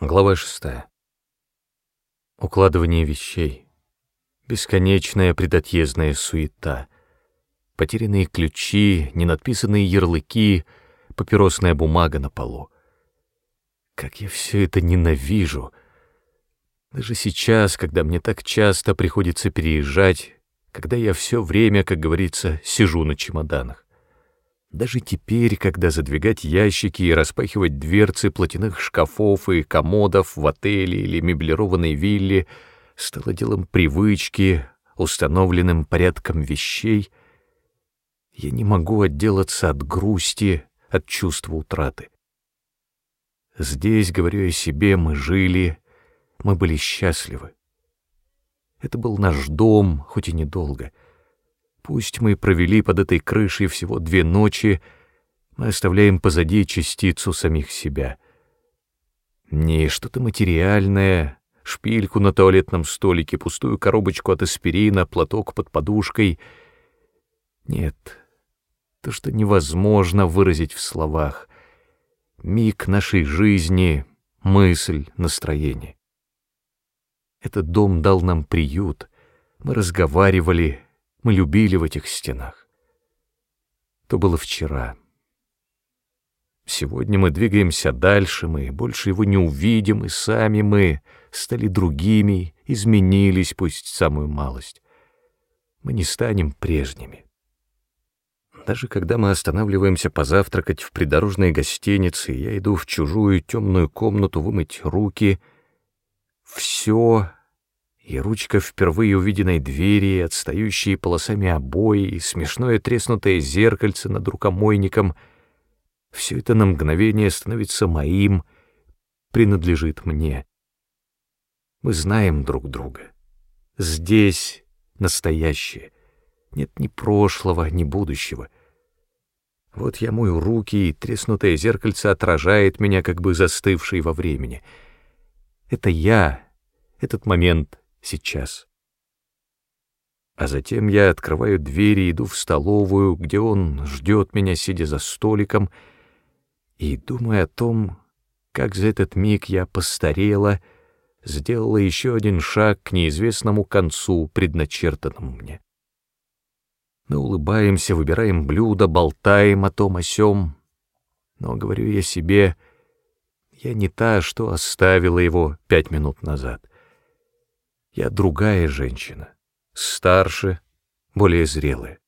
Глава шестая. Укладывание вещей. Бесконечная предотъездная суета. Потерянные ключи, ненадписанные ярлыки, папиросная бумага на полу. Как я все это ненавижу. Даже сейчас, когда мне так часто приходится переезжать, когда я все время, как говорится, сижу на чемоданах. Даже теперь, когда задвигать ящики и распахивать дверцы платяных шкафов и комодов в отеле или меблированной вилле стало делом привычки, установленным порядком вещей, я не могу отделаться от грусти, от чувства утраты. Здесь, говорю я себе, мы жили, мы были счастливы. Это был наш дом, хоть и недолго — Пусть мы провели под этой крышей всего две ночи, мы оставляем позади частицу самих себя. Не что-то материальное, шпильку на туалетном столике, пустую коробочку от аспирина, платок под подушкой. Нет, то, что невозможно выразить в словах. Миг нашей жизни, мысль, настроение. Этот дом дал нам приют, мы разговаривали, мы любили в этих стенах. То было вчера. Сегодня мы двигаемся дальше, мы больше его не увидим, и сами мы стали другими, изменились, пусть самую малость. Мы не станем прежними. Даже когда мы останавливаемся позавтракать в придорожной гостинице, я иду в чужую темную комнату вымыть руки, все и ручка впервые увиденной двери, отстающие полосами обои, и смешное треснутое зеркальце над рукомойником — все это на мгновение становится моим, принадлежит мне. Мы знаем друг друга. Здесь настоящее. Нет ни прошлого, ни будущего. Вот я мою руки, и треснутое зеркальце отражает меня, как бы застывший во времени. Это я, этот момент — сейчас. А затем я открываю дверь и иду в столовую, где он ждет меня, сидя за столиком, и думаю о том, как за этот миг я постарела, сделала еще один шаг к неизвестному концу, предначертанному мне. Мы улыбаемся, выбираем блюдо, болтаем о том о сём, но, говорю я себе, я не та, что оставила его пять минут назад. Я другая женщина, старше, более зрелая.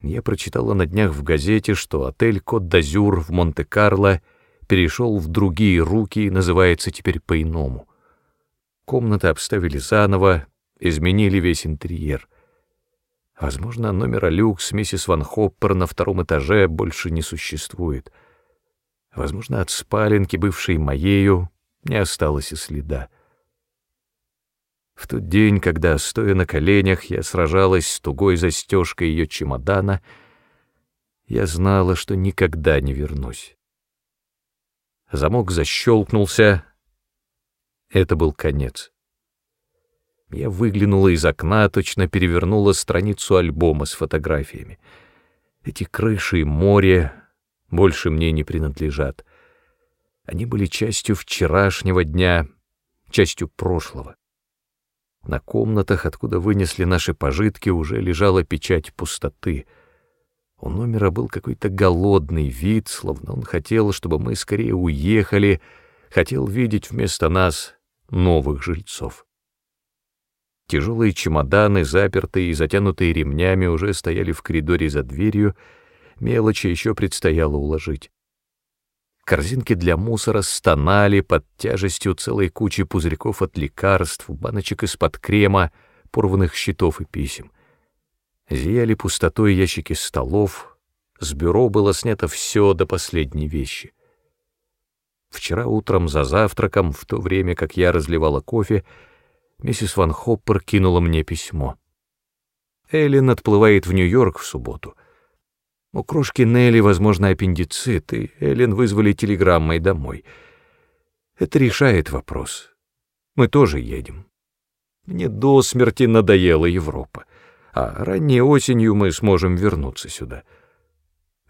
Я прочитала на днях в газете, что отель «Кот-д'Азюр» в Монте-Карло перешел в другие руки и называется теперь по-иному. Комнаты обставили заново, изменили весь интерьер. Возможно, номера люкс миссис Ван Хоппер на втором этаже больше не существует. Возможно, от спаленки, бывшей моею, не осталось и следа. В тот день, когда, стоя на коленях, я сражалась с тугой застежкой ее чемодана, я знала, что никогда не вернусь. Замок защелкнулся. Это был конец. Я выглянула из окна, точно перевернула страницу альбома с фотографиями. Эти крыши и море больше мне не принадлежат. Они были частью вчерашнего дня, частью прошлого. На комнатах, откуда вынесли наши пожитки, уже лежала печать пустоты. У номера был какой-то голодный вид, словно он хотел, чтобы мы скорее уехали, хотел видеть вместо нас новых жильцов. Тяжелые чемоданы, запертые и затянутые ремнями, уже стояли в коридоре за дверью, мелочи еще предстояло уложить. Корзинки для мусора стонали под тяжестью целой кучи пузырьков от лекарств, баночек из-под крема, порванных щитов и писем. Зияли пустотой ящики столов, с бюро было снято все до последней вещи. Вчера утром за завтраком, в то время как я разливала кофе, миссис Ван Хоппер кинула мне письмо. Эллен отплывает в Нью-Йорк в субботу. У крошки Нелли, возможно, аппендицит, и Эллен вызвали телеграммой домой. Это решает вопрос. Мы тоже едем. Мне до смерти надоела Европа, а ранней осенью мы сможем вернуться сюда.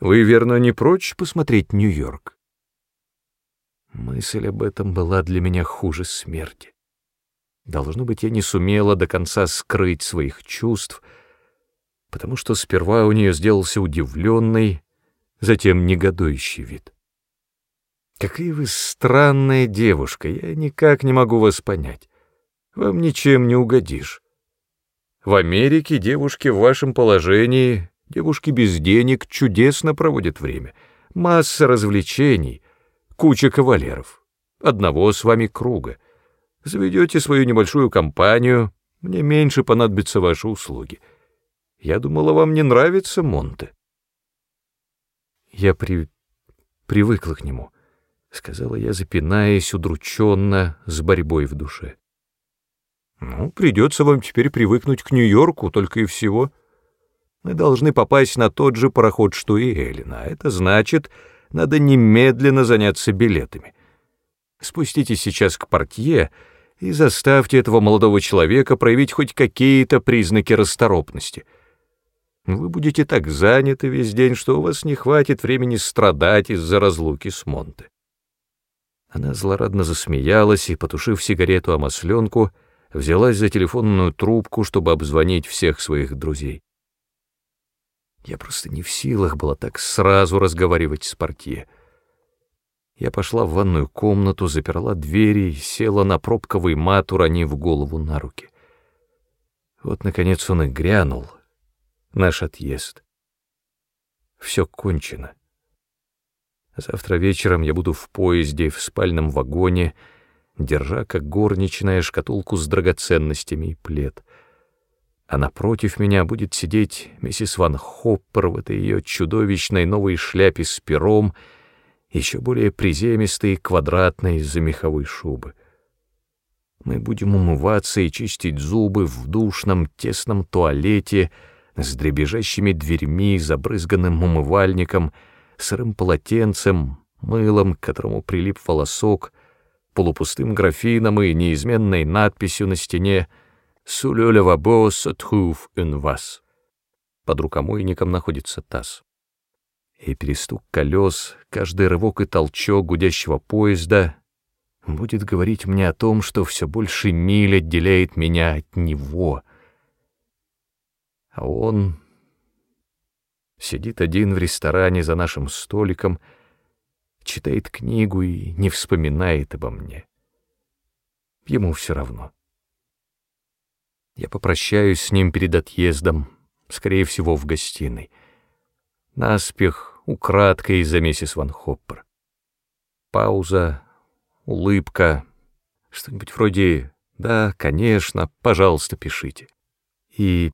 Вы, верно, не прочь посмотреть Нью-Йорк? Мысль об этом была для меня хуже смерти. Должно быть, я не сумела до конца скрыть своих чувств, потому что сперва у нее сделался удивленный, затем негодующий вид. «Какая вы странная девушка, я никак не могу вас понять. Вам ничем не угодишь. В Америке девушки в вашем положении, девушки без денег, чудесно проводят время. Масса развлечений, куча кавалеров. Одного с вами круга. Заведете свою небольшую компанию, мне меньше понадобятся ваши услуги. Я думала, вам не нравится Монте. Я при... привыкла к нему, — сказала я, запинаясь удрученно, с борьбой в душе. Ну, придется вам теперь привыкнуть к Нью-Йорку, только и всего. Мы должны попасть на тот же пароход, что и Эллина, а это значит, надо немедленно заняться билетами. Спуститесь сейчас к портье и заставьте этого молодого человека проявить хоть какие-то признаки расторопности. Вы будете так заняты весь день, что у вас не хватит времени страдать из-за разлуки с Монте. Она злорадно засмеялась и, потушив сигарету о масленку, взялась за телефонную трубку, чтобы обзвонить всех своих друзей. Я просто не в силах была так сразу разговаривать с портье. Я пошла в ванную комнату, заперла двери и села на пробковый мат, уронив голову на руки. Вот, наконец, он и грянул. Наш отъезд. Все кончено. Завтра вечером я буду в поезде, в спальном вагоне, держа, как горничная, шкатулку с драгоценностями и плед. А напротив меня будет сидеть миссис Ван Хоппер в этой ее чудовищной новой шляпе с пером — еще более приземистый, квадратный из-за меховой шубы. Мы будем умываться и чистить зубы в душном, тесном туалете с дребезжащими дверьми, забрызганным умывальником, сырым полотенцем, мылом, к которому прилип волосок, полупустым графином и неизменной надписью на стене «Сулёля вабо сатхув ин вас». Под рукомойником находится таз и перестук колес, каждый рывок и толчок гудящего поезда будет говорить мне о том, что все больше миль отделяет меня от него. А он сидит один в ресторане за нашим столиком, читает книгу и не вспоминает обо мне. Ему все равно. Я попрощаюсь с ним перед отъездом, скорее всего, в гостиной. Наспех украдкой из-за миссис Ван Хоппер. Пауза, улыбка, что-нибудь вроде «Да, конечно, пожалуйста, пишите». И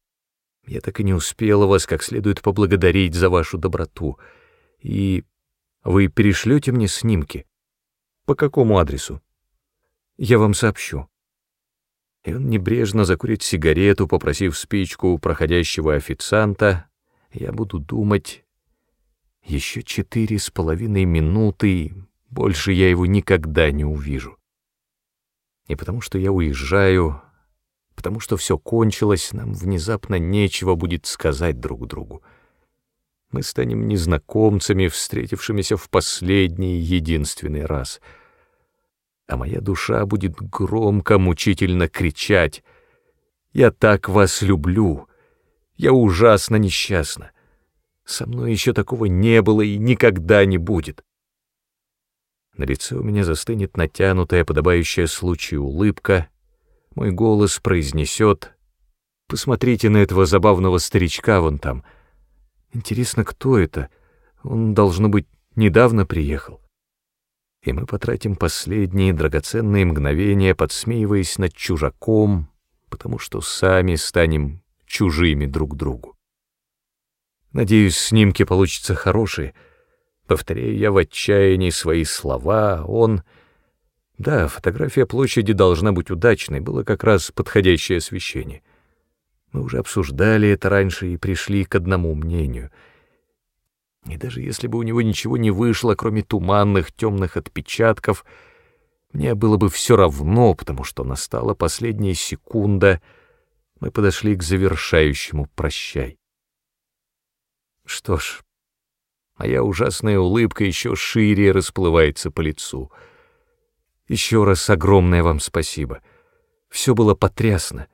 я так и не успела вас как следует поблагодарить за вашу доброту. И вы перешлете мне снимки? По какому адресу? Я вам сообщу. И он небрежно закурит сигарету, попросив спичку проходящего официанта. Я буду думать, еще четыре с половиной минуты, больше я его никогда не увижу. И потому что я уезжаю, потому что все кончилось, нам внезапно нечего будет сказать друг другу. Мы станем незнакомцами, встретившимися в последний единственный раз. А моя душа будет громко, мучительно кричать «Я так вас люблю! Я ужасно несчастна! Со мной еще такого не было и никогда не будет. На лице у меня застынет натянутая, подобающая случаю улыбка. Мой голос произнесет «Посмотрите на этого забавного старичка вон там. Интересно, кто это? Он, должно быть, недавно приехал». И мы потратим последние драгоценные мгновения, подсмеиваясь над чужаком, потому что сами станем чужими друг другу. Надеюсь, снимки получатся хорошие. Повторяю я в отчаянии свои слова, он... Да, фотография площади должна быть удачной, было как раз подходящее освещение. Мы уже обсуждали это раньше и пришли к одному мнению. И даже если бы у него ничего не вышло, кроме туманных темных отпечатков, мне было бы все равно, потому что настала последняя секунда, мы подошли к завершающему «прощай». Что ж, моя ужасная улыбка еще шире расплывается по лицу. Еще раз огромное вам спасибо. Все было потрясно.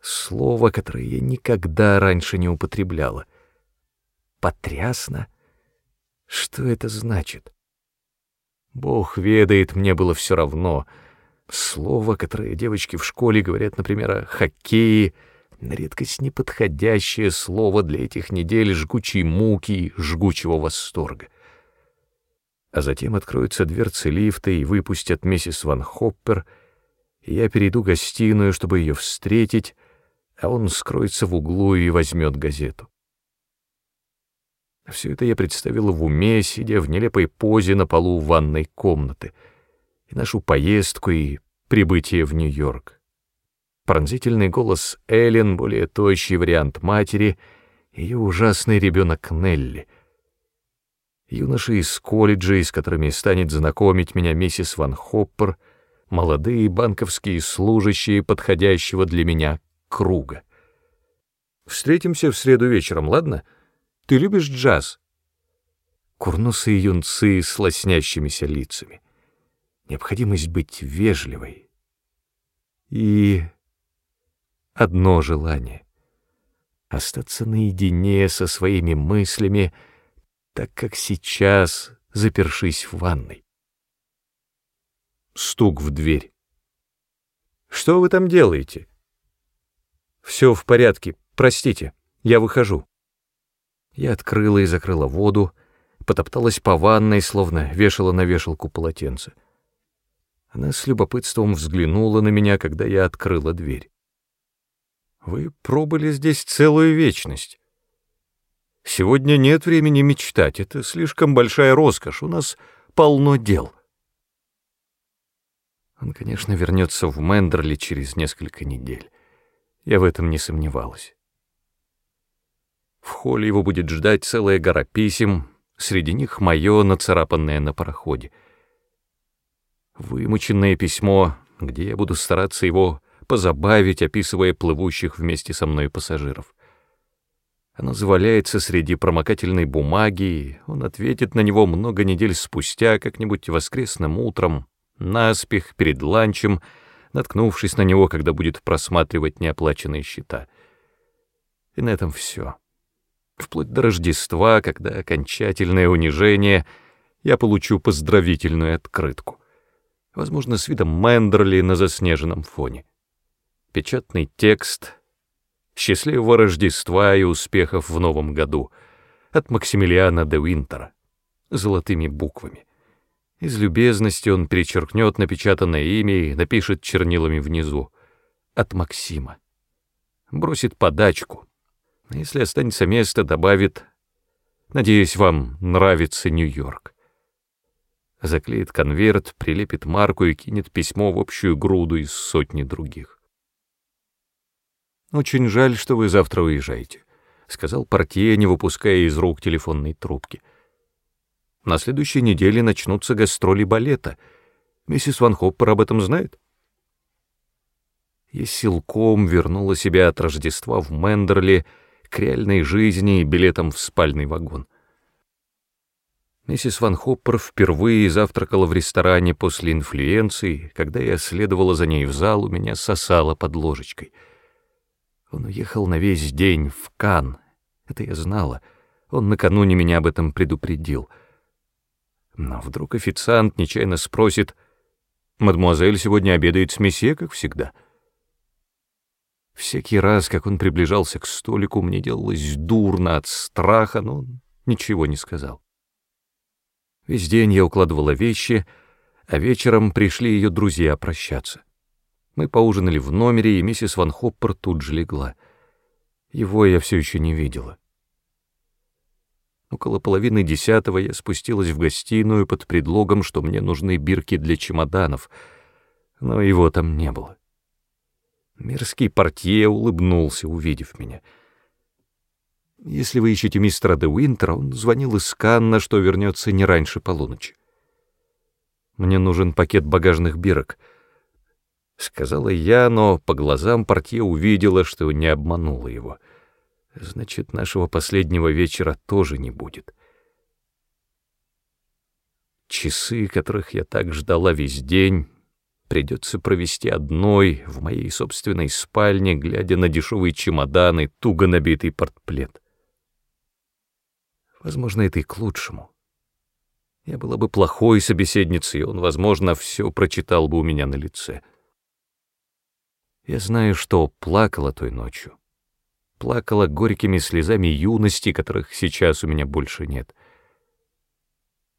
Слово, которое я никогда раньше не употребляла. Потрясно? Что это значит? Бог ведает, мне было все равно. Слово, которое девочки в школе говорят, например, о хоккее, на редкость неподходящее слово для этих недель жгучей муки и жгучего восторга. А затем откроются дверцы лифта и выпустят миссис Ван Хоппер, я перейду в гостиную, чтобы ее встретить, а он скроется в углу и возьмет газету. Все это я представила в уме, сидя в нелепой позе на полу ванной комнаты, и нашу поездку, и прибытие в Нью-Йорк. Пронзительный голос Эллен, более тощий вариант матери, ее ужасный ребенок Нелли. Юноши из колледжа, с которыми станет знакомить меня миссис Ван Хоппер, молодые банковские служащие подходящего для меня круга. Встретимся в среду вечером, ладно? Ты любишь джаз? Курносые юнцы с лоснящимися лицами. Необходимость быть вежливой. И одно желание — остаться наедине со своими мыслями, так как сейчас, запершись в ванной. Стук в дверь. «Что вы там делаете?» «Все в порядке, простите, я выхожу». Я открыла и закрыла воду, потопталась по ванной, словно вешала на вешалку полотенце. Она с любопытством взглянула на меня, когда я открыла дверь. «Вы пробыли здесь целую вечность. Сегодня нет времени мечтать, это слишком большая роскошь, у нас полно дел». Он, конечно, вернется в Мендерли через несколько недель. Я в этом не сомневалась. В холле его будет ждать целая гора писем, среди них мое, нацарапанное на пароходе. Вымученное письмо, где я буду стараться его позабавить, описывая плывущих вместе со мной пассажиров. Оно заваляется среди промокательной бумаги, он ответит на него много недель спустя, как-нибудь воскресным утром, наспех, перед ланчем — наткнувшись на него, когда будет просматривать неоплаченные счета. И на этом все. Вплоть до Рождества, когда окончательное унижение, я получу поздравительную открытку. Возможно, с видом Мендерли на заснеженном фоне. Печатный текст «Счастливого Рождества и успехов в новом году» от Максимилиана де Винтера золотыми буквами. Из любезности он перечеркнет напечатанное имя и напишет чернилами внизу. От Максима. Бросит подачку. Если останется место, добавит «Надеюсь, вам нравится Нью-Йорк». Заклеит конверт, прилепит марку и кинет письмо в общую груду из сотни других. «Очень жаль, что вы завтра уезжаете», — сказал портье, не выпуская из рук телефонной трубки. На следующей неделе начнутся гастроли балета. Миссис Ван Хоппер об этом знает? Я силком вернула себя от Рождества в Мендерли к реальной жизни и билетам в спальный вагон. Миссис Ван Хоппер впервые завтракала в ресторане после инфлюенции, когда я следовала за ней в зал, у меня сосала под ложечкой. Он уехал на весь день в Кан, это я знала. Он накануне меня об этом предупредил — но вдруг официант нечаянно спросит, «Мадемуазель сегодня обедает с месье, как всегда». Всякий раз, как он приближался к столику, мне делалось дурно от страха, но он ничего не сказал. Весь день я укладывала вещи, а вечером пришли ее друзья прощаться. Мы поужинали в номере, и миссис Ван Хоппер тут же легла. Его я все еще не видела. Около половины десятого я спустилась в гостиную под предлогом, что мне нужны бирки для чемоданов, но его там не было. Мерзкий портье улыбнулся, увидев меня. «Если вы ищете мистера де Уинтера, он звонил из Канна, что вернется не раньше полуночи. Мне нужен пакет багажных бирок», — сказала я, но по глазам портье увидела, что не обманула его — Значит, нашего последнего вечера тоже не будет. Часы, которых я так ждала весь день, придется провести одной в моей собственной спальне, глядя на дешевые чемоданы, туго набитый портплет. Возможно, это и к лучшему. Я была бы плохой собеседницей, он, возможно, все прочитал бы у меня на лице. Я знаю, что плакала той ночью. Плакала горькими слезами юности, которых сейчас у меня больше нет.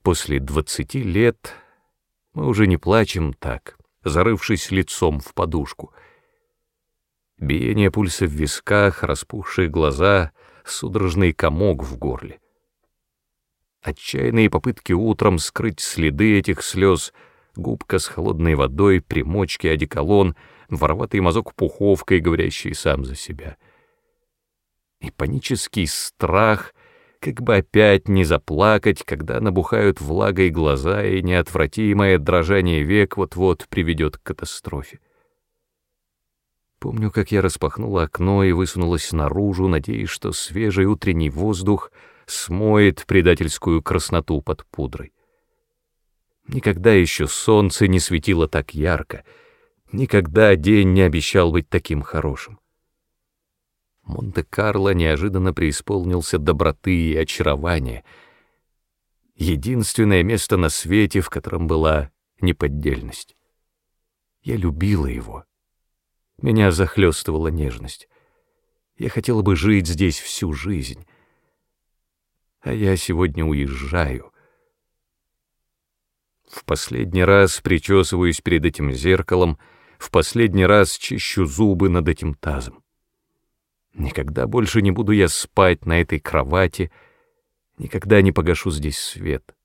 После двадцати лет мы уже не плачем так, зарывшись лицом в подушку. Биение пульса в висках, распухшие глаза, судорожный комок в горле. Отчаянные попытки утром скрыть следы этих слез, губка с холодной водой, примочки, одеколон, вороватый мазок пуховкой, говорящий сам за себя. И панический страх — как бы опять не заплакать, когда набухают влагой глаза, и неотвратимое дрожание век вот-вот приведет к катастрофе. Помню, как я распахнула окно и высунулась наружу, надеясь, что свежий утренний воздух смоет предательскую красноту под пудрой. Никогда еще солнце не светило так ярко, никогда день не обещал быть таким хорошим. Монте-Карло неожиданно преисполнился доброты и очарования. Единственное место на свете, в котором была неподдельность. Я любила его. Меня захлестывала нежность. Я хотела бы жить здесь всю жизнь. А я сегодня уезжаю. В последний раз причесываюсь перед этим зеркалом, в последний раз чищу зубы над этим тазом. Никогда больше не буду я спать на этой кровати, никогда не погашу здесь свет.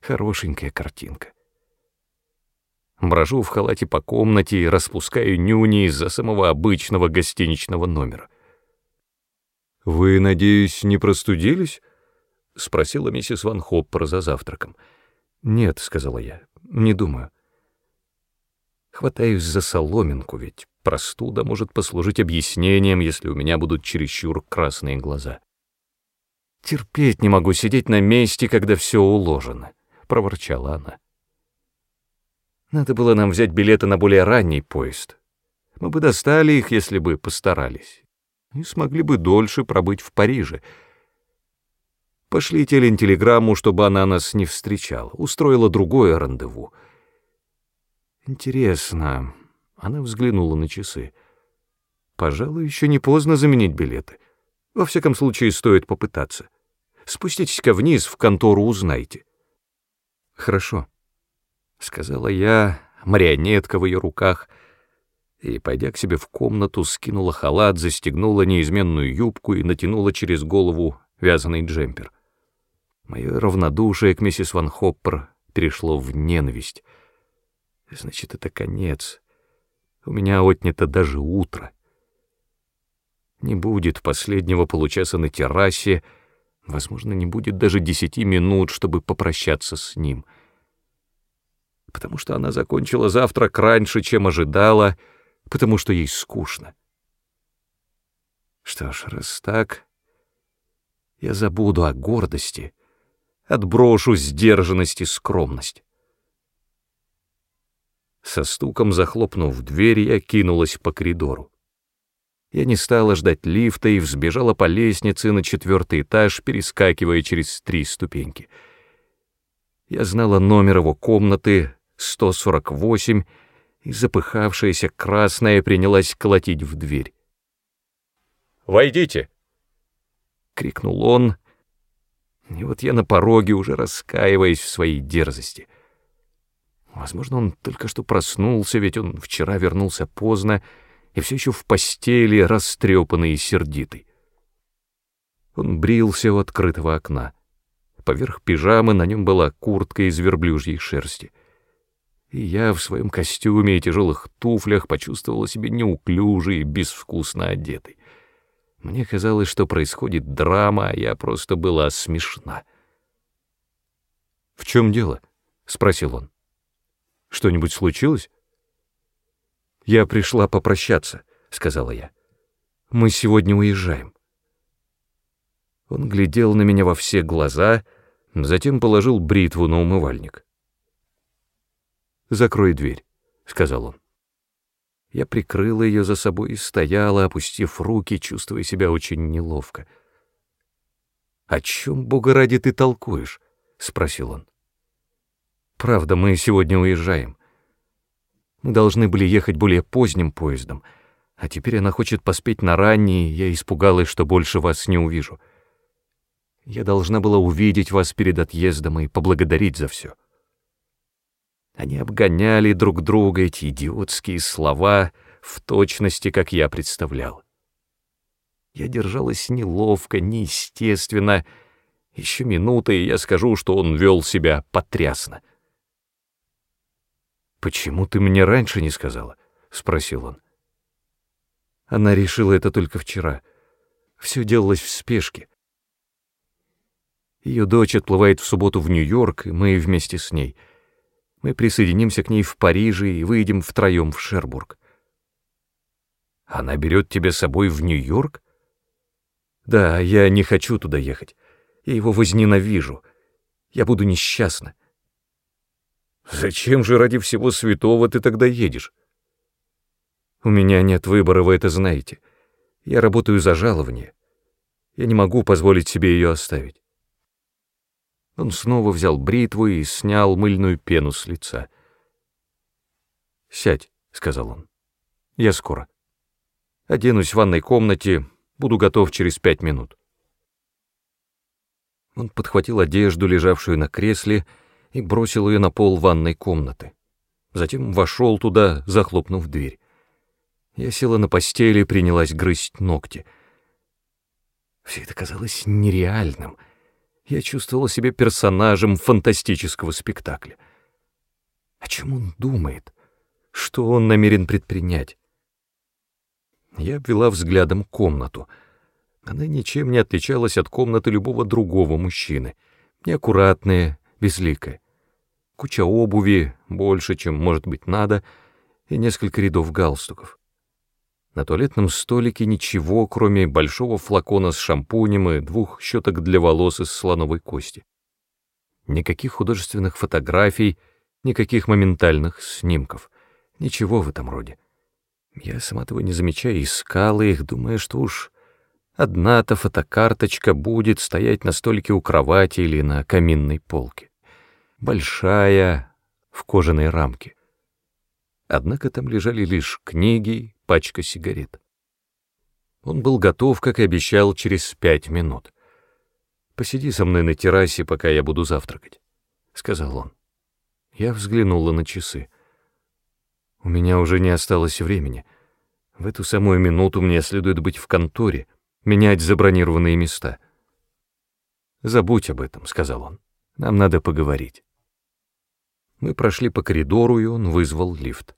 Хорошенькая картинка. Брожу в халате по комнате и распускаю нюни из-за самого обычного гостиничного номера. «Вы, надеюсь, не простудились?» — спросила миссис Ван Хоппер за завтраком. «Нет», — сказала я, — «не думаю». Хватаюсь за соломинку, ведь простуда может послужить объяснением, если у меня будут чересчур красные глаза. «Терпеть не могу сидеть на месте, когда все уложено», — проворчала она. «Надо было нам взять билеты на более ранний поезд. Мы бы достали их, если бы постарались, и смогли бы дольше пробыть в Париже. Пошлите Элен телеграмму, чтобы она нас не встречала, устроила другое рандеву». Интересно. Она взглянула на часы. Пожалуй, еще не поздно заменить билеты. Во всяком случае, стоит попытаться. Спуститесь-ка вниз, в контору узнайте. Хорошо, — сказала я, марионетка в ее руках, и, пойдя к себе в комнату, скинула халат, застегнула неизменную юбку и натянула через голову вязаный джемпер. Мое равнодушие к миссис Ван Хоппер перешло в ненависть — Значит, это конец. У меня отнято даже утро. Не будет последнего получаса на террасе, возможно, не будет даже десяти минут, чтобы попрощаться с ним. Потому что она закончила завтрак раньше, чем ожидала, потому что ей скучно. Что ж, раз так, я забуду о гордости, отброшу сдержанность и скромность. Со стуком захлопнув дверь, я кинулась по коридору. Я не стала ждать лифта и взбежала по лестнице на четвертый этаж, перескакивая через три ступеньки. Я знала номер его комнаты, 148, и запыхавшаяся красная принялась колотить в дверь. «Войдите!» — крикнул он, и вот я на пороге, уже раскаиваясь в своей дерзости — Возможно, он только что проснулся, ведь он вчера вернулся поздно и все еще в постели, растрепанный и сердитый. Он брился у открытого окна. Поверх пижамы на нем была куртка из верблюжьей шерсти. И я в своем костюме и тяжелых туфлях почувствовала себя неуклюжей и безвкусно одетой. Мне казалось, что происходит драма, а я просто была смешна. «В чем дело?» — спросил он. Что-нибудь случилось? Я пришла попрощаться, сказала я. Мы сегодня уезжаем. Он глядел на меня во все глаза, Затем положил бритву на умывальник. «Закрой дверь», — сказал он. Я прикрыла ее за собой и стояла, опустив руки, чувствуя себя очень неловко. «О чем, Бога ради, ты толкуешь?» — спросил он. «Правда, мы сегодня уезжаем. Мы должны были ехать более поздним поездом, а теперь она хочет поспеть на ранний, я испугалась, что больше вас не увижу. Я должна была увидеть вас перед отъездом и поблагодарить за все». Они обгоняли друг друга эти идиотские слова в точности, как я представлял. Я держалась неловко, неестественно. Еще минута, и я скажу, что он вел себя потрясно. «Почему ты мне раньше не сказала?» — спросил он. Она решила это только вчера. Все делалось в спешке. Ее дочь отплывает в субботу в Нью-Йорк, и мы вместе с ней — мы присоединимся к ней в Париже и выйдем втроем в Шербург. Она берет тебя с собой в Нью-Йорк? Да, я не хочу туда ехать. Я его возненавижу. Я буду несчастна. Зачем же ради всего святого ты тогда едешь? У меня нет выбора, вы это знаете. Я работаю за жалование. Я не могу позволить себе ее оставить. Он снова взял бритву и снял мыльную пену с лица. «Сядь», — сказал он. «Я скоро. Оденусь в ванной комнате, буду готов через пять минут». Он подхватил одежду, лежавшую на кресле, и бросил ее на пол ванной комнаты. Затем вошел туда, захлопнув дверь. Я села на постели и принялась грызть ногти. Все это казалось нереальным — я чувствовала себя персонажем фантастического спектакля. О чем он думает? Что он намерен предпринять? Я обвела взглядом комнату. Она ничем не отличалась от комнаты любого другого мужчины. Неаккуратная, безликая. Куча обуви, больше, чем может быть надо, и несколько рядов галстуков. На туалетном столике ничего, кроме большого флакона с шампунем и двух щеток для волос из слоновой кости. Никаких художественных фотографий, никаких моментальных снимков. Ничего в этом роде. Я, сама того не замечая, искала их, думая, что уж одна-то фотокарточка будет стоять на столике у кровати или на каминной полке. Большая, в кожаной рамке. Однако там лежали лишь книги, пачка сигарет. Он был готов, как и обещал, через пять минут. «Посиди со мной на террасе, пока я буду завтракать», — сказал он. Я взглянула на часы. У меня уже не осталось времени. В эту самую минуту мне следует быть в конторе, менять забронированные места. «Забудь об этом», — сказал он. «Нам надо поговорить». Мы прошли по коридору, и он вызвал лифт.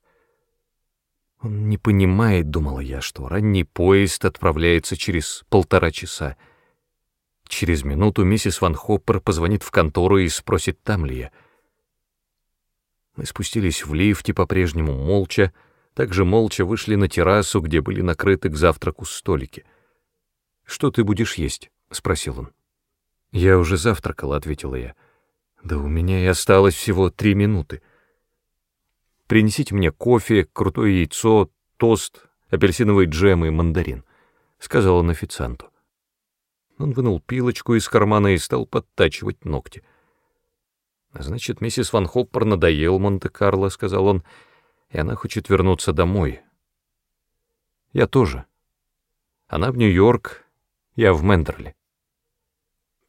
Он не понимает, думала я, что ранний поезд отправляется через полтора часа. Через минуту миссис Ван Хоппер позвонит в контору и спросит, там ли я. Мы спустились в лифте по-прежнему молча, также молча вышли на террасу, где были накрыты к завтраку столики. «Что ты будешь есть?» — спросил он. «Я уже завтракала», — ответила я. «Да у меня и осталось всего три минуты». Принесите мне кофе, крутое яйцо, тост, апельсиновый джем и мандарин», — сказал он официанту. Он вынул пилочку из кармана и стал подтачивать ногти. «Значит, миссис Ван Хоппер надоел Монте-Карло», — сказал он, — «и она хочет вернуться домой». «Я тоже. Она в Нью-Йорк, я в Мендерли.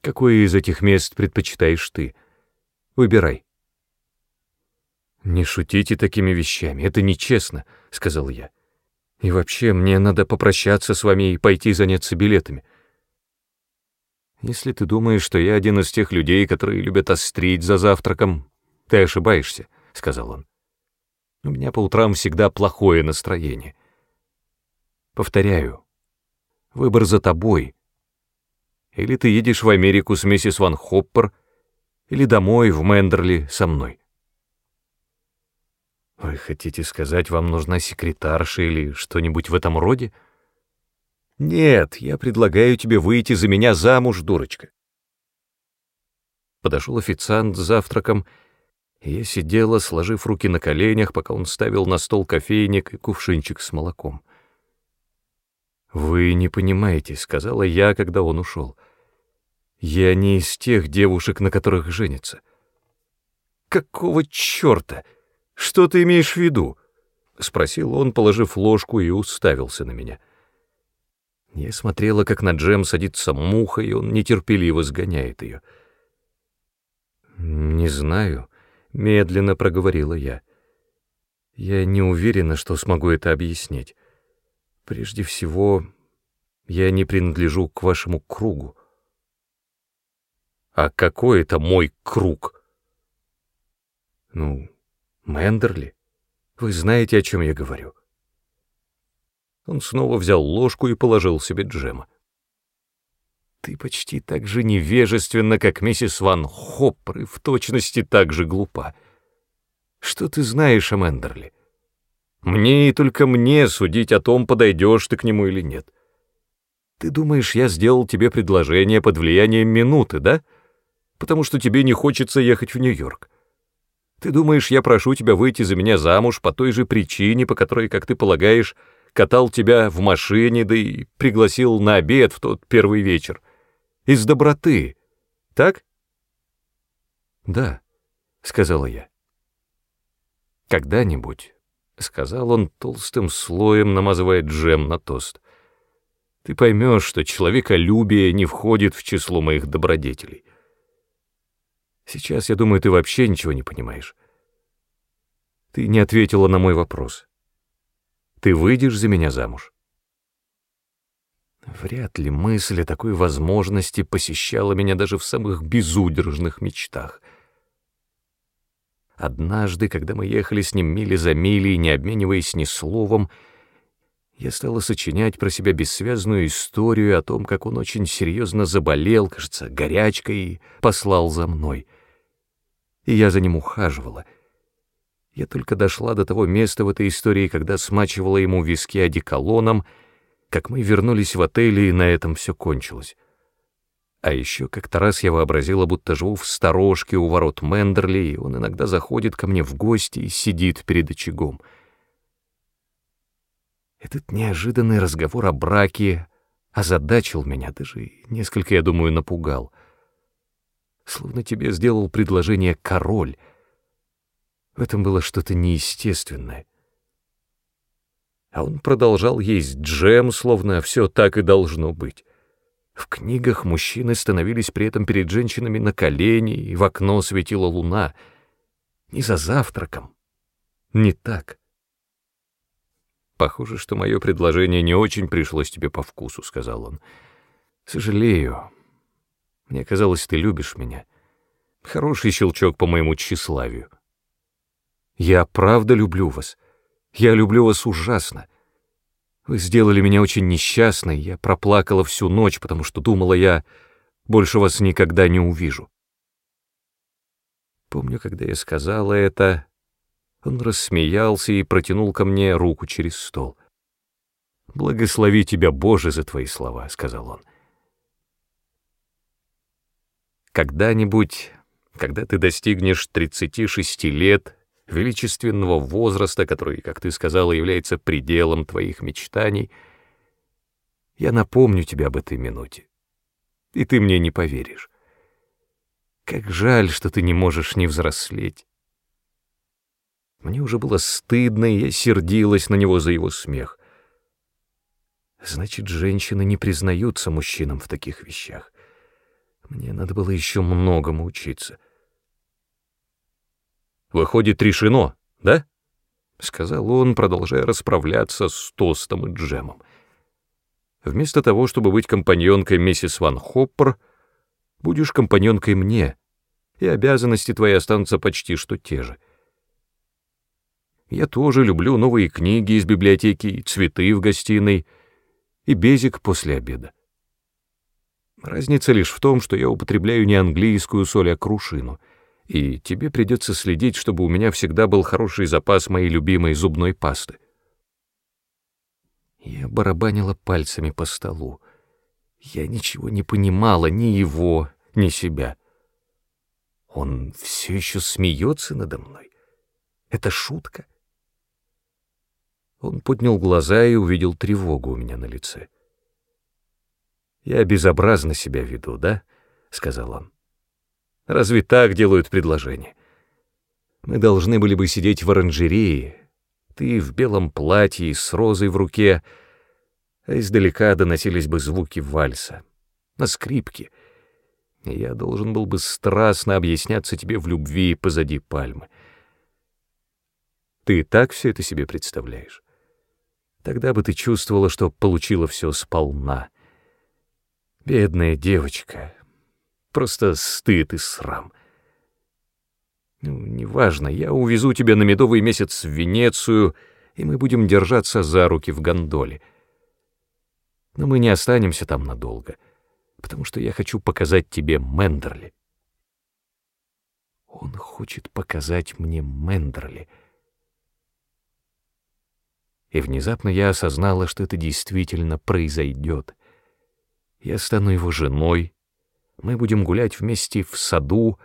Какое из этих мест предпочитаешь ты? Выбирай». «Не шутите такими вещами, это нечестно», — сказал я. «И вообще, мне надо попрощаться с вами и пойти заняться билетами». «Если ты думаешь, что я один из тех людей, которые любят острить за завтраком, ты ошибаешься», — сказал он. «У меня по утрам всегда плохое настроение. Повторяю, выбор за тобой. Или ты едешь в Америку с миссис Ван Хоппер, или домой в Мендерли со мной». Вы хотите сказать, вам нужна секретарша или что-нибудь в этом роде? Нет, я предлагаю тебе выйти за меня замуж, дурочка. Подошел официант с завтраком, я сидела, сложив руки на коленях, пока он ставил на стол кофейник и кувшинчик с молоком. «Вы не понимаете», — сказала я, когда он ушел. «Я не из тех девушек, на которых женится». «Какого черта? Что ты имеешь в виду?» — спросил он, положив ложку и уставился на меня. Я смотрела, как на джем садится муха, и он нетерпеливо сгоняет ее. «Не знаю», — медленно проговорила я. «Я не уверена, что смогу это объяснить. Прежде всего, я не принадлежу к вашему кругу». «А какой это мой круг?» «Ну, Мендерли, вы знаете, о чем я говорю». Он снова взял ложку и положил себе джема. «Ты почти так же невежественна, как миссис Ван Хоппер, и в точности так же глупа. Что ты знаешь о Мендерли? Мне и только мне судить о том, подойдешь ты к нему или нет. Ты думаешь, я сделал тебе предложение под влиянием минуты, да? Потому что тебе не хочется ехать в Нью-Йорк. Ты думаешь, я прошу тебя выйти за меня замуж по той же причине, по которой, как ты полагаешь, катал тебя в машине, да и пригласил на обед в тот первый вечер. Из доброты, так? Да, сказала я. Когда-нибудь, сказал он толстым слоем, намазывая джем на тост, ты поймешь, что человеколюбие не входит в число моих добродетелей. Сейчас, я думаю, ты вообще ничего не понимаешь. Ты не ответила на мой вопрос. Ты выйдешь за меня замуж? Вряд ли мысль о такой возможности посещала меня даже в самых безудержных мечтах. Однажды, когда мы ехали с ним мили за милей, не обмениваясь ни словом, я стала сочинять про себя бессвязную историю о том, как он очень серьезно заболел, кажется, горячкой, и послал за мной. И я за ним ухаживала — я только дошла до того места в этой истории, когда смачивала ему виски одеколоном, как мы вернулись в отель, и на этом все кончилось. А еще как-то раз я вообразила, будто живу в сторожке у ворот Мендерли, и он иногда заходит ко мне в гости и сидит перед очагом. Этот неожиданный разговор о браке озадачил меня, даже несколько, я думаю, напугал. Словно тебе сделал предложение король — в этом было что-то неестественное. А он продолжал есть джем, словно все так и должно быть. В книгах мужчины становились при этом перед женщинами на колени, и в окно светила луна. Не за завтраком. Не так. «Похоже, что мое предложение не очень пришлось тебе по вкусу», — сказал он. «Сожалею. Мне казалось, ты любишь меня. Хороший щелчок по моему тщеславию». Я правда люблю вас. Я люблю вас ужасно. Вы сделали меня очень несчастной, я проплакала всю ночь, потому что думала я, больше вас никогда не увижу. Помню, когда я сказала это, он рассмеялся и протянул ко мне руку через стол. «Благослови тебя, Боже, за твои слова», — сказал он. «Когда-нибудь, когда ты достигнешь 36 лет, величественного возраста, который, как ты сказала, является пределом твоих мечтаний, я напомню тебе об этой минуте, и ты мне не поверишь. Как жаль, что ты не можешь не взрослеть. Мне уже было стыдно, и я сердилась на него за его смех. Значит, женщины не признаются мужчинам в таких вещах. Мне надо было еще многому учиться. Выходит, решено, да? — сказал он, продолжая расправляться с тостом и джемом. Вместо того, чтобы быть компаньонкой миссис Ван Хоппер, будешь компаньонкой мне, и обязанности твои останутся почти что те же. Я тоже люблю новые книги из библиотеки, цветы в гостиной и безик после обеда. Разница лишь в том, что я употребляю не английскую соль, а крушину — и тебе придется следить, чтобы у меня всегда был хороший запас моей любимой зубной пасты. Я барабанила пальцами по столу. Я ничего не понимала, ни его, ни себя. Он все еще смеется надо мной. Это шутка. Он поднял глаза и увидел тревогу у меня на лице. «Я безобразно себя веду, да?» — сказал он. «Разве так делают предложение? Мы должны были бы сидеть в оранжерее, ты в белом платье с розой в руке, а издалека доносились бы звуки вальса, на скрипке, я должен был бы страстно объясняться тебе в любви позади пальмы. Ты так все это себе представляешь? Тогда бы ты чувствовала, что получила все сполна. Бедная девочка. Просто стыд и срам. Ну, неважно, я увезу тебя на медовый месяц в Венецию, и мы будем держаться за руки в гондоле. Но мы не останемся там надолго, потому что я хочу показать тебе Мендерли. Он хочет показать мне Мендерли. И внезапно я осознала, что это действительно произойдет. Я стану его женой, мы будем гулять вместе в саду,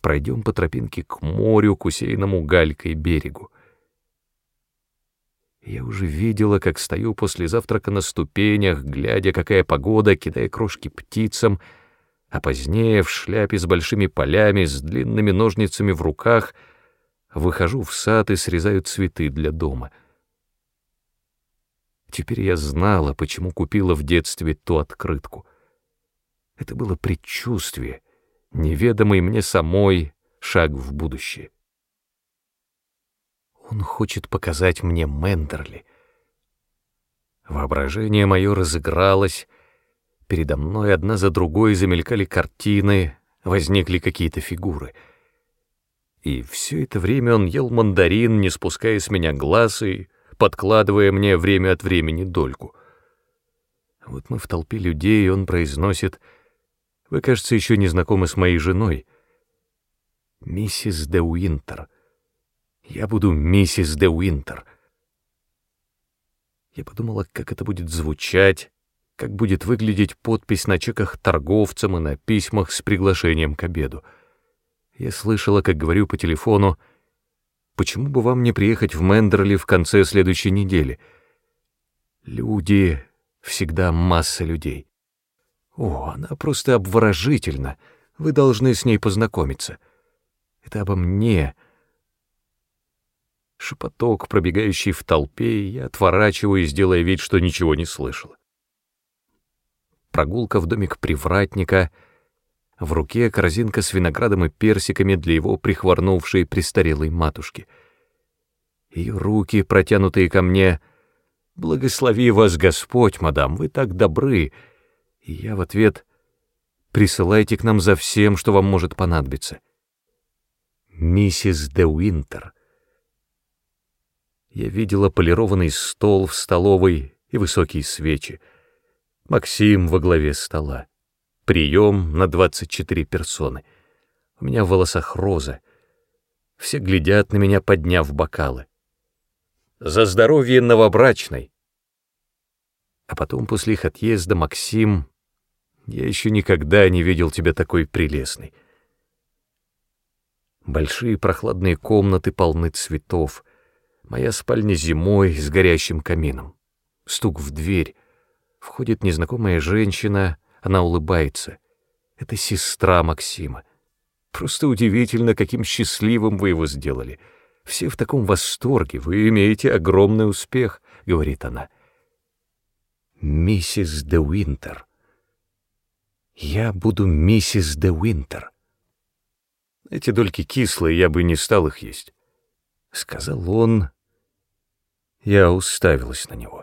пройдем по тропинке к морю, к усеянному галькой берегу. Я уже видела, как стою после завтрака на ступенях, глядя, какая погода, кидая крошки птицам, а позднее в шляпе с большими полями, с длинными ножницами в руках, выхожу в сад и срезаю цветы для дома. Теперь я знала, почему купила в детстве ту открытку. Это было предчувствие — неведомый мне самой шаг в будущее. Он хочет показать мне Мендерли. Воображение мое разыгралось, передо мной одна за другой замелькали картины, возникли какие-то фигуры. И все это время он ел мандарин, не спуская с меня глаз и подкладывая мне время от времени дольку. Вот мы в толпе людей, и он произносит — вы, кажется, еще не знакомы с моей женой. Миссис де Уинтер. Я буду миссис де Уинтер. Я подумала, как это будет звучать, как будет выглядеть подпись на чеках торговцам и на письмах с приглашением к обеду. Я слышала, как говорю по телефону, «Почему бы вам не приехать в Мендерли в конце следующей недели?» Люди, всегда масса людей. О, она просто обворожительна. Вы должны с ней познакомиться. Это обо мне. Шепоток, пробегающий в толпе, я отворачиваюсь, делая вид, что ничего не слышала. Прогулка в домик привратника, в руке корзинка с виноградом и персиками для его прихворнувшей престарелой матушки. Ее руки, протянутые ко мне, «Благослови вас Господь, мадам, вы так добры!» И я в ответ «Присылайте к нам за всем, что вам может понадобиться». Миссис де Уинтер. Я видела полированный стол в столовой и высокие свечи. Максим во главе стола. Прием на 24 персоны. У меня в волосах роза. Все глядят на меня, подняв бокалы. За здоровье новобрачной. А потом после их отъезда Максим я еще никогда не видел тебя такой прелестной. Большие прохладные комнаты полны цветов. Моя спальня зимой с горящим камином. Стук в дверь. Входит незнакомая женщина, она улыбается. Это сестра Максима. Просто удивительно, каким счастливым вы его сделали. Все в таком восторге, вы имеете огромный успех, — говорит она. Миссис де Уинтер. Я буду миссис де Уинтер. Эти дольки кислые, я бы не стал их есть. Сказал он. Я уставилась на него.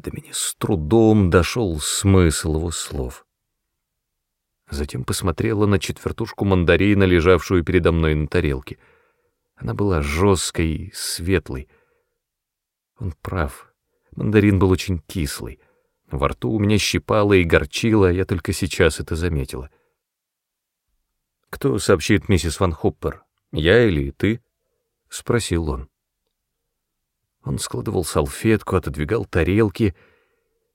До меня с трудом дошел смысл его слов. Затем посмотрела на четвертушку мандарина, лежавшую передо мной на тарелке. Она была жесткой, светлой. Он прав. Мандарин был очень кислый. Во рту у меня щипало и горчило, я только сейчас это заметила. «Кто сообщит миссис Ван Хоппер, я или ты?» — спросил он. Он складывал салфетку, отодвигал тарелки,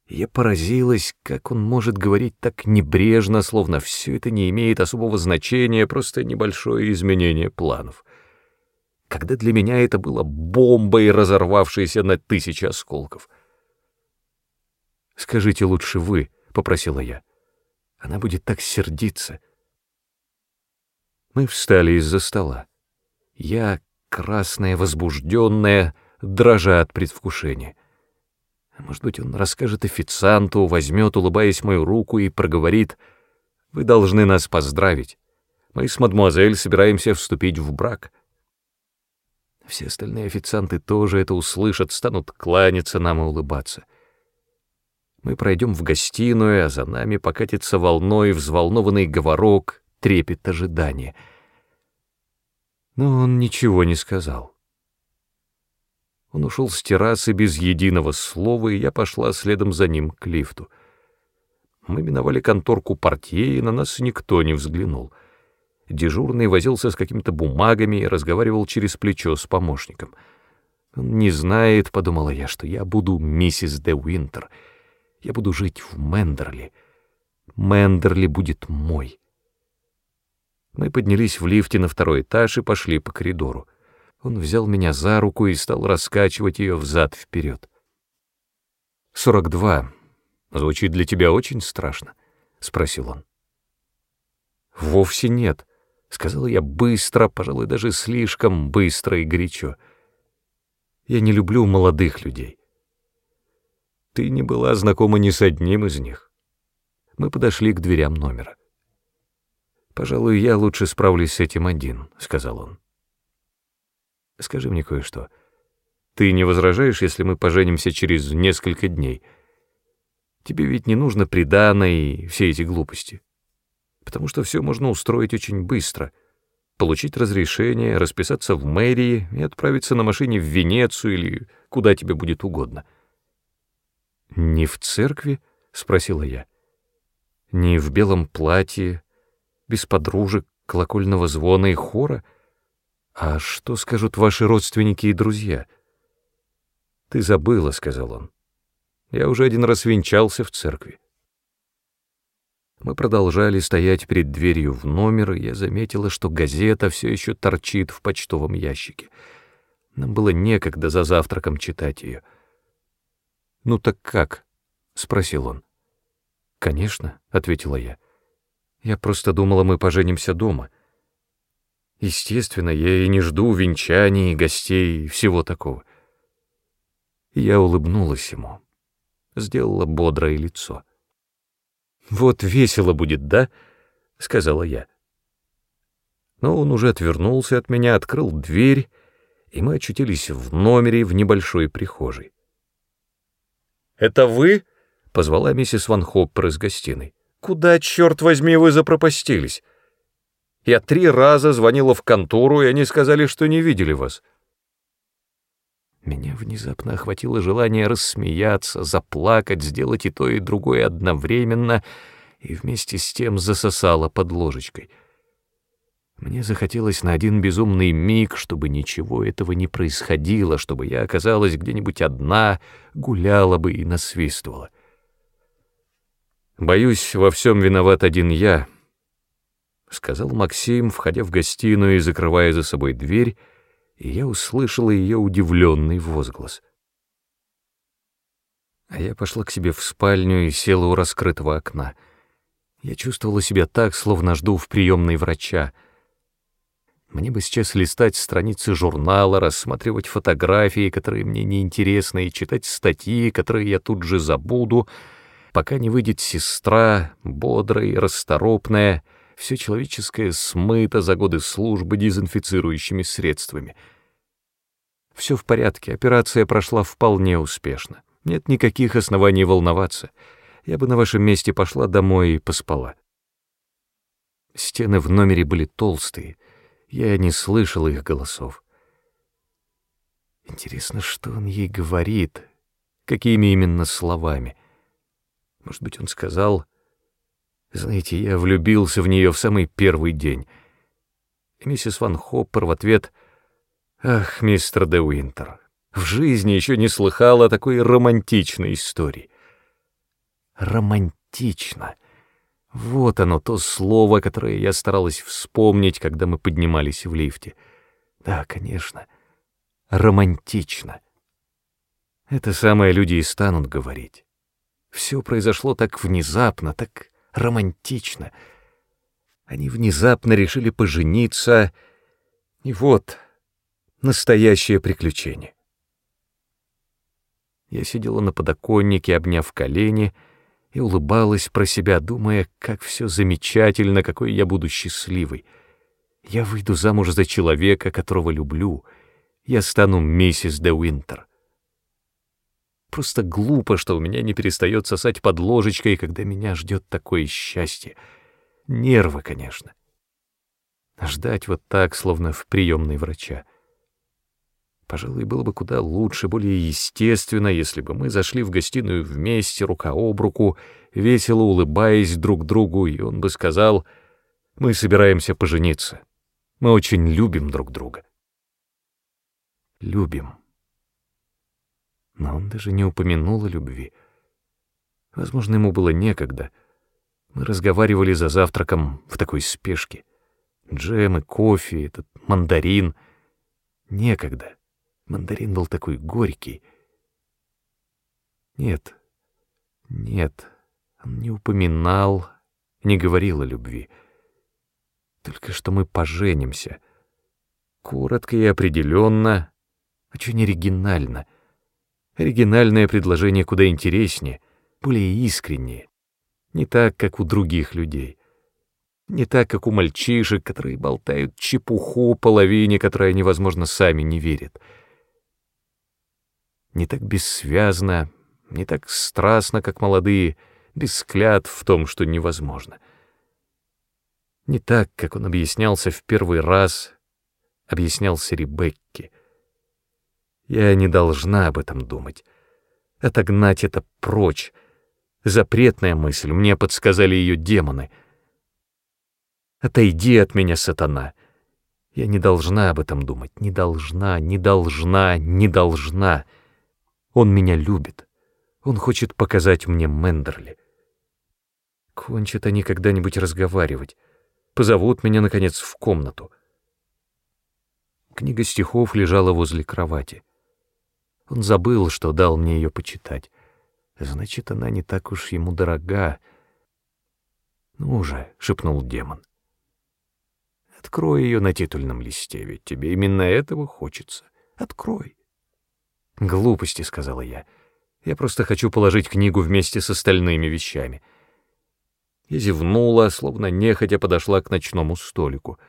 Я поразилась, как он может говорить так небрежно, словно все это не имеет особого значения, просто небольшое изменение планов. Когда для меня это было бомбой, разорвавшейся на тысячи осколков. «Скажите лучше вы», — попросила я. «Она будет так сердиться». Мы встали из-за стола. Я, красная, возбужденная, дрожа от предвкушения. Может быть, он расскажет официанту, возьмет, улыбаясь, мою руку и проговорит, «Вы должны нас поздравить. Мы с мадемуазель собираемся вступить в брак». Все остальные официанты тоже это услышат, станут кланяться нам и улыбаться. Мы пройдем в гостиную, а за нами покатится волной взволнованный говорок, трепет ожидания. Но он ничего не сказал. Он ушел с террасы без единого слова, и я пошла следом за ним к лифту. Мы миновали конторку портье, и на нас никто не взглянул. Дежурный возился с какими-то бумагами и разговаривал через плечо с помощником. «Он не знает, — подумала я, — что я буду миссис де Уинтер. Я буду жить в Мендерли. Мендерли будет мой». Мы поднялись в лифте на второй этаж и пошли по коридору. Он взял меня за руку и стал раскачивать ее взад-вперед. «Сорок два. Звучит для тебя очень страшно?» — спросил он. «Вовсе нет», — сказал я быстро, пожалуй, даже слишком быстро и горячо. «Я не люблю молодых людей». «Ты не была знакома ни с одним из них». Мы подошли к дверям номера. «Пожалуй, я лучше справлюсь с этим один», — сказал он. Скажи мне кое-что. Ты не возражаешь, если мы поженимся через несколько дней? Тебе ведь не нужно приданое и все эти глупости. Потому что все можно устроить очень быстро. Получить разрешение, расписаться в мэрии и отправиться на машине в Венецию или куда тебе будет угодно. «Не в церкви?» — спросила я. «Не в белом платье, без подружек, колокольного звона и хора?» «А что скажут ваши родственники и друзья?» «Ты забыла», — сказал он. «Я уже один раз венчался в церкви». Мы продолжали стоять перед дверью в номер, и я заметила, что газета все еще торчит в почтовом ящике. Нам было некогда за завтраком читать ее. «Ну так как?» — спросил он. «Конечно», — ответила я. «Я просто думала, мы поженимся дома». Естественно, я и не жду венчаний, гостей и всего такого. Я улыбнулась ему, сделала бодрое лицо. «Вот весело будет, да?» — сказала я. Но он уже отвернулся от меня, открыл дверь, и мы очутились в номере в небольшой прихожей. «Это вы?» — позвала миссис Ван Хоппер из гостиной. «Куда, черт возьми, вы запропастились?» Я три раза звонила в контору, и они сказали, что не видели вас. Меня внезапно охватило желание рассмеяться, заплакать, сделать и то, и другое одновременно, и вместе с тем засосало под ложечкой. Мне захотелось на один безумный миг, чтобы ничего этого не происходило, чтобы я оказалась где-нибудь одна, гуляла бы и насвистывала. Боюсь, во всем виноват один я —— сказал Максим, входя в гостиную и закрывая за собой дверь, и я услышала ее удивленный возглас. А я пошла к себе в спальню и села у раскрытого окна. Я чувствовала себя так, словно жду в приемной врача. Мне бы сейчас листать страницы журнала, рассматривать фотографии, которые мне неинтересны, и читать статьи, которые я тут же забуду, пока не выйдет сестра, бодрая и расторопная, — все человеческое смыто за годы службы дезинфицирующими средствами. Все в порядке, операция прошла вполне успешно. Нет никаких оснований волноваться. Я бы на вашем месте пошла домой и поспала. Стены в номере были толстые, я не слышал их голосов. Интересно, что он ей говорит, какими именно словами. Может быть, он сказал знаете, я влюбился в нее в самый первый день. И миссис Ван Хоппер в ответ «Ах, мистер де Уинтер, в жизни еще не слыхала такой романтичной истории». Романтично. Вот оно, то слово, которое я старалась вспомнить, когда мы поднимались в лифте. Да, конечно, романтично. Это самое люди и станут говорить. Все произошло так внезапно, так романтично. Они внезапно решили пожениться, и вот настоящее приключение. Я сидела на подоконнике, обняв колени, и улыбалась про себя, думая, как все замечательно, какой я буду счастливой. Я выйду замуж за человека, которого люблю. Я стану миссис де Уинтер. Просто глупо, что у меня не перестает сосать под ложечкой, когда меня ждет такое счастье. Нервы, конечно. Ждать вот так, словно в приемной врача. Пожалуй, было бы куда лучше, более естественно, если бы мы зашли в гостиную вместе, рука об руку, весело улыбаясь друг другу, и он бы сказал, «Мы собираемся пожениться. Мы очень любим друг друга». Любим. Но он даже не упомянул о любви. Возможно, ему было некогда. Мы разговаривали за завтраком в такой спешке. Джем и кофе, этот мандарин. Некогда. Мандарин был такой горький. Нет, нет, он не упоминал, не говорил о любви. Только что мы поженимся. Коротко и определенно, очень оригинально — Оригинальное предложение куда интереснее, более искреннее. Не так, как у других людей. Не так, как у мальчишек, которые болтают чепуху половине, которой они, возможно, сами не верят. Не так бессвязно, не так страстно, как молодые, без клятв в том, что невозможно. Не так, как он объяснялся в первый раз, объяснялся Ребекке. Я не должна об этом думать. Отогнать это прочь. Запретная мысль, мне подсказали ее демоны. Отойди от меня, сатана. Я не должна об этом думать. Не должна, не должна, не должна. Он меня любит. Он хочет показать мне Мендерли. Кончат они когда-нибудь разговаривать. Позовут меня, наконец, в комнату. Книга стихов лежала возле кровати. Он забыл, что дал мне ее почитать. Значит, она не так уж ему дорога. «Ну же», — шепнул демон. «Открой ее на титульном листе, ведь тебе именно этого хочется. Открой». «Глупости», — сказала я. «Я просто хочу положить книгу вместе с остальными вещами». Я зевнула, словно нехотя подошла к ночному столику.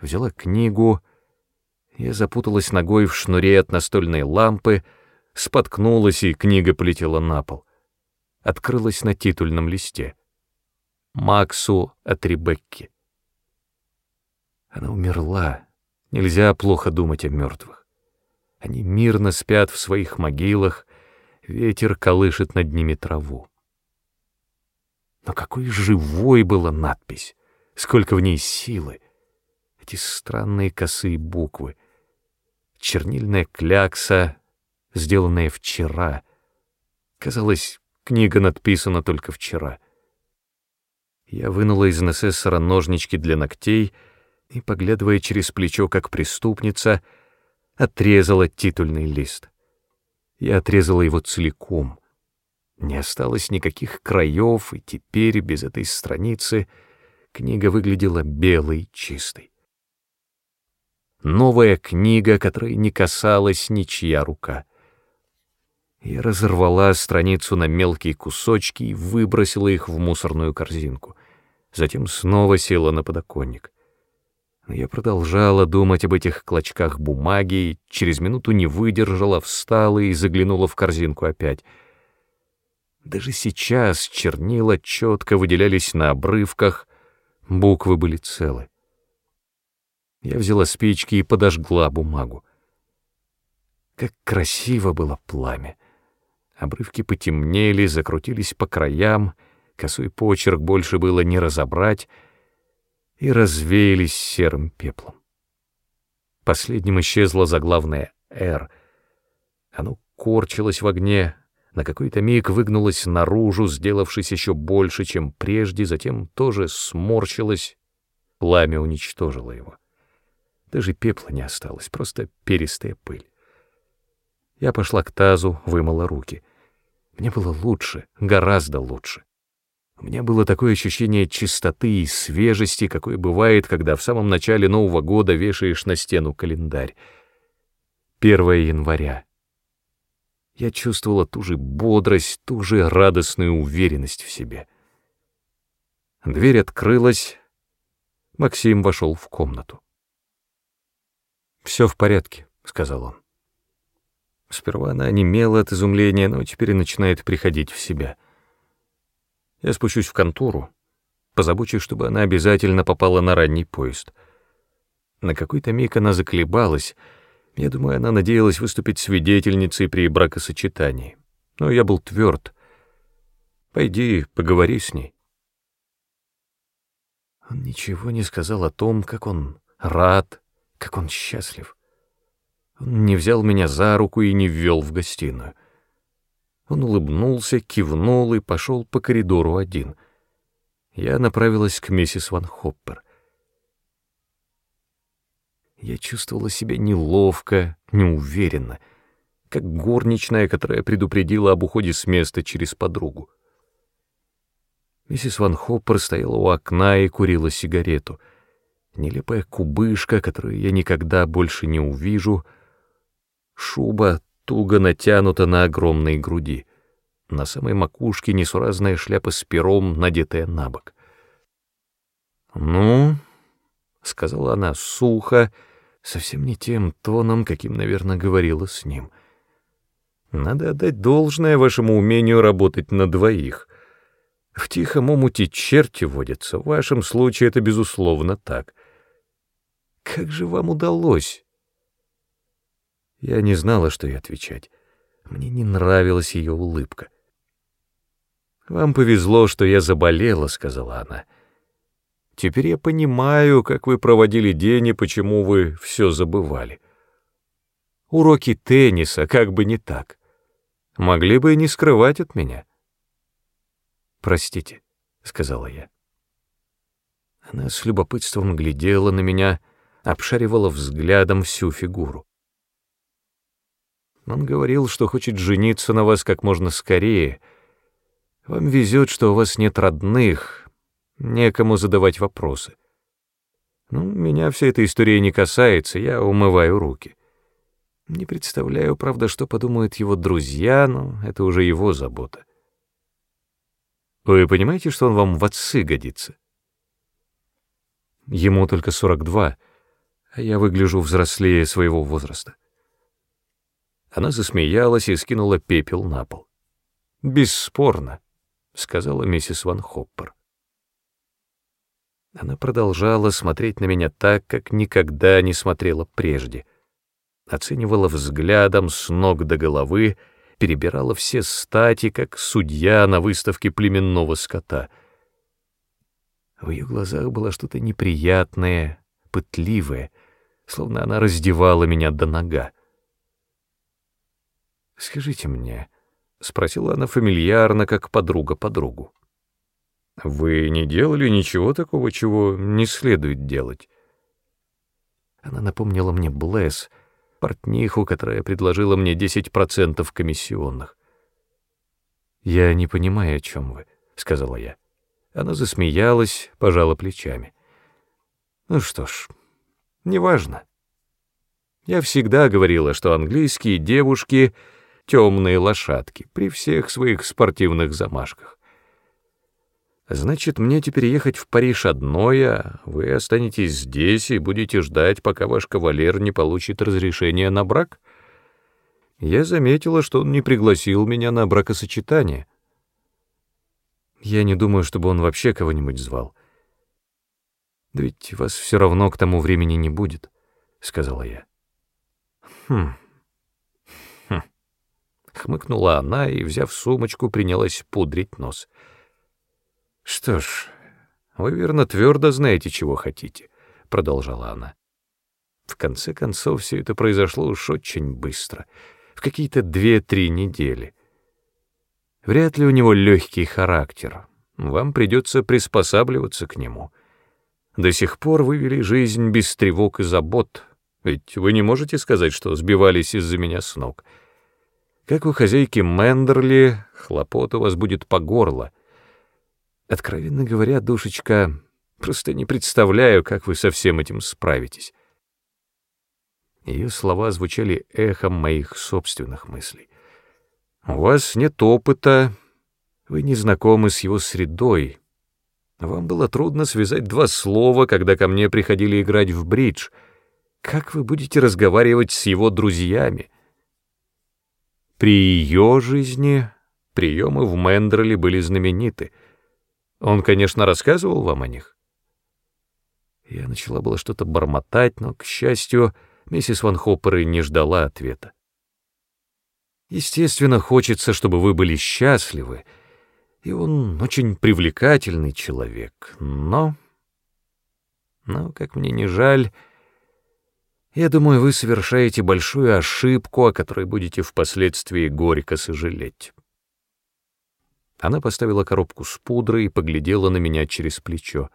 Взяла книгу я запуталась ногой в шнуре от настольной лампы, споткнулась, и книга полетела на пол. Открылась на титульном листе. Максу от Ребекки. Она умерла. Нельзя плохо думать о мертвых. Они мирно спят в своих могилах, ветер колышет над ними траву. Но какой живой была надпись, сколько в ней силы. Эти странные косые буквы чернильная клякса, сделанная вчера. Казалось, книга надписана только вчера. Я вынула из Несессора ножнички для ногтей и, поглядывая через плечо, как преступница, отрезала титульный лист. Я отрезала его целиком. Не осталось никаких краев, и теперь без этой страницы книга выглядела белой, чистой. Новая книга, которой не касалась ничья рука. Я разорвала страницу на мелкие кусочки и выбросила их в мусорную корзинку. Затем снова села на подоконник. Но я продолжала думать об этих клочках бумаги, и через минуту не выдержала, встала и заглянула в корзинку опять. Даже сейчас чернила четко выделялись на обрывках, буквы были целы. Я взяла спички и подожгла бумагу. Как красиво было пламя. Обрывки потемнели, закрутились по краям, косой почерк больше было не разобрать, и развеялись серым пеплом. Последним исчезло заглавное «Р». Оно корчилось в огне, на какой-то миг выгнулась наружу, сделавшись еще больше, чем прежде, затем тоже сморщилась. Пламя уничтожило его. Даже пепла не осталось, просто перистая пыль. Я пошла к тазу, вымыла руки. Мне было лучше, гораздо лучше. У меня было такое ощущение чистоты и свежести, какое бывает, когда в самом начале Нового года вешаешь на стену календарь. 1 января. Я чувствовала ту же бодрость, ту же радостную уверенность в себе. Дверь открылась. Максим вошел в комнату. «Все в порядке», — сказал он. Сперва она немела от изумления, но теперь начинает приходить в себя. Я спущусь в контору, позабочусь, чтобы она обязательно попала на ранний поезд. На какой-то миг она заколебалась. Я думаю, она надеялась выступить свидетельницей при бракосочетании. Но я был тверд. Пойди, поговори с ней. Он ничего не сказал о том, как он рад, как он счастлив. Он не взял меня за руку и не ввел в гостиную. Он улыбнулся, кивнул и пошел по коридору один. Я направилась к миссис Ван Хоппер. Я чувствовала себя неловко, неуверенно, как горничная, которая предупредила об уходе с места через подругу. Миссис Ван Хоппер стояла у окна и курила сигарету. Нелепая кубышка, которую я никогда больше не увижу — Шуба туго натянута на огромной груди. На самой макушке несуразная шляпа с пером, надетая на бок. «Ну», — сказала она сухо, совсем не тем тоном, каким, наверное, говорила с ним. «Надо отдать должное вашему умению работать на двоих. В тихом омуте черти водятся, в вашем случае это, безусловно, так. Как же вам удалось?» Я не знала, что ей отвечать. Мне не нравилась ее улыбка. «Вам повезло, что я заболела», — сказала она. «Теперь я понимаю, как вы проводили день и почему вы все забывали. Уроки тенниса, как бы не так. Могли бы и не скрывать от меня». «Простите», — сказала я. Она с любопытством глядела на меня, обшаривала взглядом всю фигуру. Он говорил, что хочет жениться на вас как можно скорее. Вам везет, что у вас нет родных, некому задавать вопросы. Ну, меня вся эта история не касается, я умываю руки. Не представляю, правда, что подумают его друзья, но это уже его забота. Вы понимаете, что он вам в отцы годится? Ему только 42, а я выгляжу взрослее своего возраста. Она засмеялась и скинула пепел на пол. «Бесспорно», — сказала миссис Ван Хоппер. Она продолжала смотреть на меня так, как никогда не смотрела прежде. Оценивала взглядом с ног до головы, перебирала все стати, как судья на выставке племенного скота. В ее глазах было что-то неприятное, пытливое, словно она раздевала меня до нога. «Скажите мне», — спросила она фамильярно, как подруга подругу. «Вы не делали ничего такого, чего не следует делать?» Она напомнила мне Блэс, портниху, которая предложила мне 10% комиссионных. «Я не понимаю, о чем вы», — сказала я. Она засмеялась, пожала плечами. «Ну что ж, неважно. Я всегда говорила, что английские девушки темные лошадки при всех своих спортивных замашках. Значит, мне теперь ехать в Париж одной, а вы останетесь здесь и будете ждать, пока ваш кавалер не получит разрешение на брак? Я заметила, что он не пригласил меня на бракосочетание. Я не думаю, чтобы он вообще кого-нибудь звал. Да ведь вас все равно к тому времени не будет, — сказала я. Хм, Хмыкнула она и, взяв сумочку, принялась пудрить нос. «Что ж, вы, верно, твердо знаете, чего хотите», — продолжала она. В конце концов, все это произошло уж очень быстро, в какие-то две-три недели. Вряд ли у него легкий характер. Вам придется приспосабливаться к нему. До сих пор вы вели жизнь без тревог и забот, ведь вы не можете сказать, что сбивались из-за меня с ног. Как у хозяйки Мендерли, хлопот у вас будет по горло. Откровенно говоря, душечка, просто не представляю, как вы со всем этим справитесь. Ее слова звучали эхом моих собственных мыслей. У вас нет опыта, вы не знакомы с его средой. Вам было трудно связать два слова, когда ко мне приходили играть в бридж. Как вы будете разговаривать с его друзьями? При ее жизни приемы в Мендерле были знамениты. Он, конечно, рассказывал вам о них. Я начала было что-то бормотать, но, к счастью, миссис Ван Хоппер и не ждала ответа. Естественно, хочется, чтобы вы были счастливы, и он очень привлекательный человек, но... Но, как мне не жаль, я думаю, вы совершаете большую ошибку, о которой будете впоследствии горько сожалеть. Она поставила коробку с пудрой и поглядела на меня через плечо.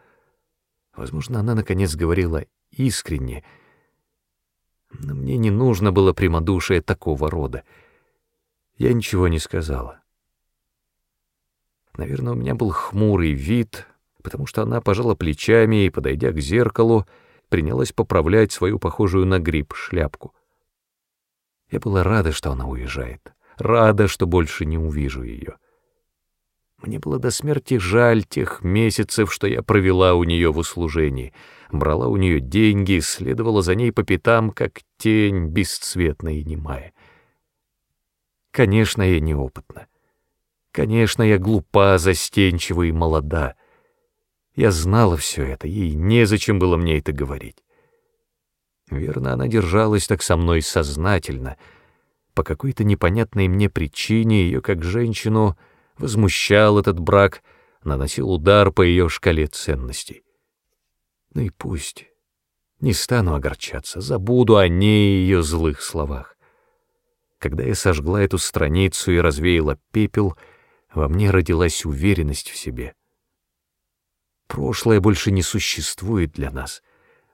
Возможно, она, наконец, говорила искренне, но мне не нужно было прямодушие такого рода. Я ничего не сказала. Наверное, у меня был хмурый вид, потому что она пожала плечами и, подойдя к зеркалу, принялась поправлять свою похожую на гриб шляпку. Я была рада, что она уезжает, рада, что больше не увижу ее. Мне было до смерти жаль тех месяцев, что я провела у нее в услужении, брала у нее деньги, следовала за ней по пятам, как тень бесцветная и немая. Конечно, я неопытна. Конечно, я глупа, застенчива и молода. Я знала все это, и незачем было мне это говорить. Верно, она держалась так со мной сознательно. По какой-то непонятной мне причине ее, как женщину, возмущал этот брак, наносил удар по ее шкале ценностей. Ну и пусть. Не стану огорчаться, забуду о ней и ее злых словах. Когда я сожгла эту страницу и развеяла пепел, во мне родилась уверенность в себе. Прошлое больше не существует для нас.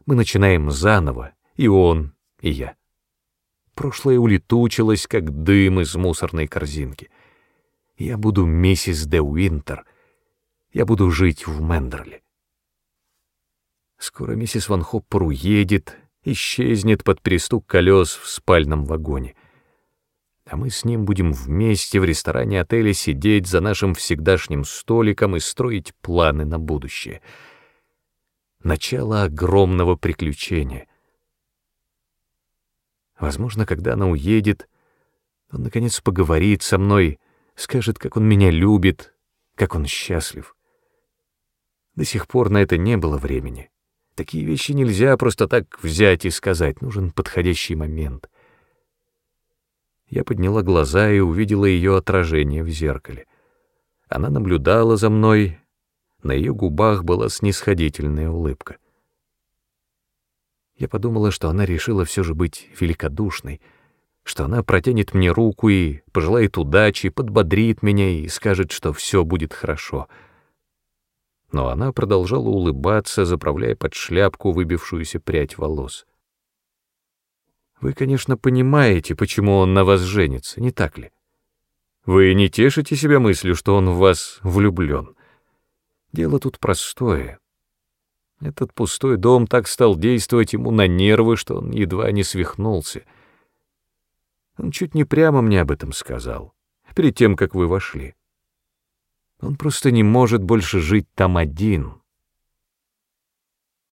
Мы начинаем заново, и он, и я. Прошлое улетучилось, как дым из мусорной корзинки. Я буду миссис де Уинтер. Я буду жить в Мендерле. Скоро миссис Ван Хоппер уедет, исчезнет под перестук колес в спальном вагоне а мы с ним будем вместе в ресторане отеля сидеть за нашим всегдашним столиком и строить планы на будущее. Начало огромного приключения. Возможно, когда она уедет, он, наконец, поговорит со мной, скажет, как он меня любит, как он счастлив. До сих пор на это не было времени. Такие вещи нельзя просто так взять и сказать, нужен подходящий момент. Я подняла глаза и увидела ее отражение в зеркале. Она наблюдала за мной, на ее губах была снисходительная улыбка. Я подумала, что она решила все же быть великодушной, что она протянет мне руку и пожелает удачи, подбодрит меня и скажет, что все будет хорошо. Но она продолжала улыбаться, заправляя под шляпку выбившуюся прядь волос. Вы, конечно, понимаете, почему он на вас женится, не так ли? Вы не тешите себя мыслью, что он в вас влюблен. Дело тут простое. Этот пустой дом так стал действовать ему на нервы, что он едва не свихнулся. Он чуть не прямо мне об этом сказал, перед тем, как вы вошли. Он просто не может больше жить там один,